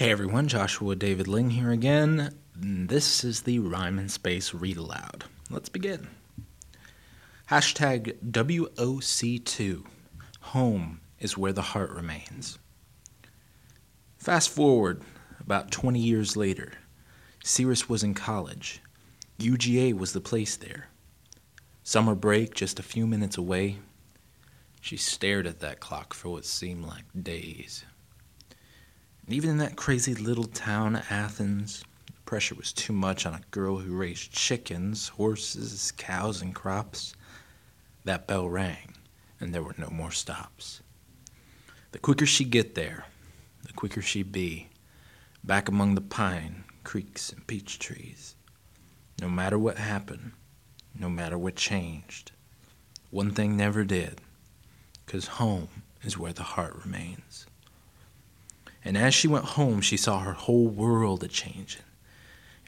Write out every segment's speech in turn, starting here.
Hey everyone, Joshua David Ling here again. This is the Rhyme and Space Read Aloud. Let's begin. Hashtag WOC2. Home is where the heart remains. Fast forward about 20 years later. Cirrus was in college. UGA was the place there. Summer break just a few minutes away. She stared at that clock for what seemed like days. Even in that crazy little town, Athens, pressure was too much on a girl who raised chickens, horses, cows, and crops. That bell rang, and there were no more stops. The quicker she get there, the quicker she be, back among the pine, creeks, and peach trees. No matter what happened, no matter what changed, one thing never did, 'cause home is where the heart remains. And as she went home, she saw her whole world a changing.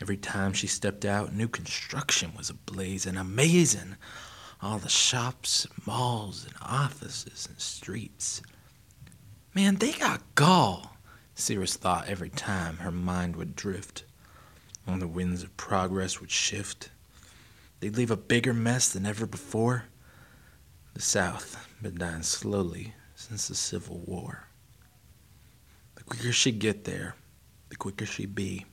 Every time she stepped out, new construction was ablaze and amazing. All the shops, malls, and offices and streets. Man, they got gall, Cirrus thought every time her mind would drift. On the winds of progress would shift. They'd leave a bigger mess than ever before. The South had been dying slowly since the Civil War. The quicker she'd get there, the quicker she'd be.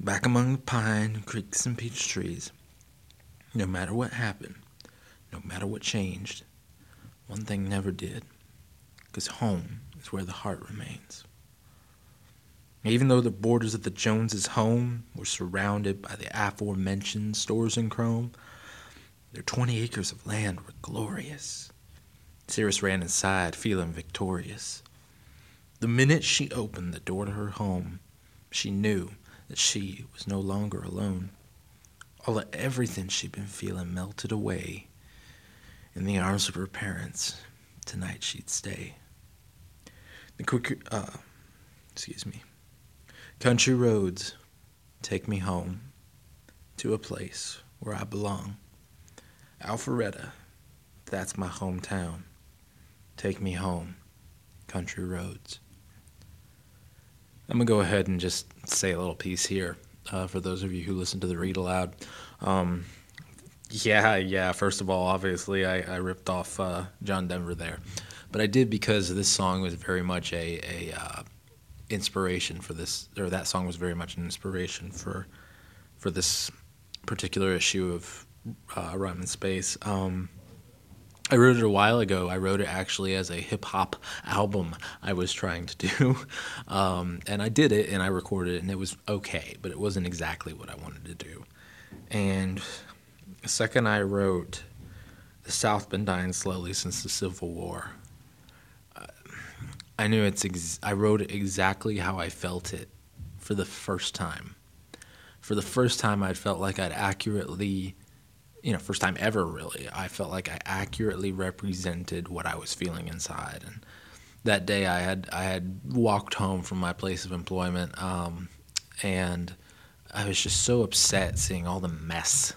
Back among the pine, creeks, and peach trees. No matter what happened, no matter what changed, one thing never did. Because home is where the heart remains. Even though the borders of the Joneses' home were surrounded by the aforementioned stores and chrome, their 20 acres of land were glorious. Cirrus ran inside, feeling victorious. The minute she opened the door to her home, she knew that she was no longer alone. All of everything she'd been feeling melted away. In the arms of her parents, tonight she'd stay. The quicker, uh, excuse me. Country roads take me home to a place where I belong. Alpharetta, that's my hometown. Take me home, country roads. I'm gonna go ahead and just say a little piece here uh, for those of you who listen to the read aloud. Um, yeah, yeah. First of all, obviously, I, I ripped off uh, John Denver there, but I did because this song was very much a a uh, inspiration for this, or that song was very much an inspiration for for this particular issue of uh, Rhyme and Space. Um, I wrote it a while ago. I wrote it actually as a hip hop album I was trying to do. Um, and I did it and I recorded it and it was okay, but it wasn't exactly what I wanted to do. And the second I wrote, The South been dying slowly since the Civil War, uh, I knew it's, ex- I wrote it exactly how I felt it for the first time. For the first time, I felt like I'd accurately you know, first time ever really, I felt like I accurately represented what I was feeling inside. And that day, I had I had walked home from my place of employment, um, and I was just so upset seeing all the mess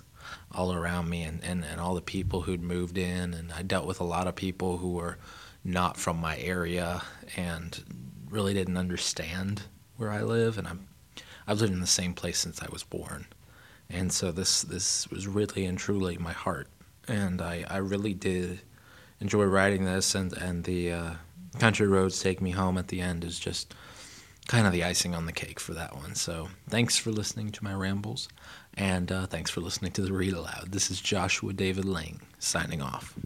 all around me and, and, and all the people who'd moved in. And I dealt with a lot of people who were not from my area and really didn't understand where I live. And I'm I've lived in the same place since I was born and so this this was really and truly my heart. And i i really did enjoy writing this and and the uh, country roads take me home at the end is just kind of the icing on the cake for that one. So thanks for listening to my rambles and uh, thanks for listening to the read aloud. This is joshua david Lang signing off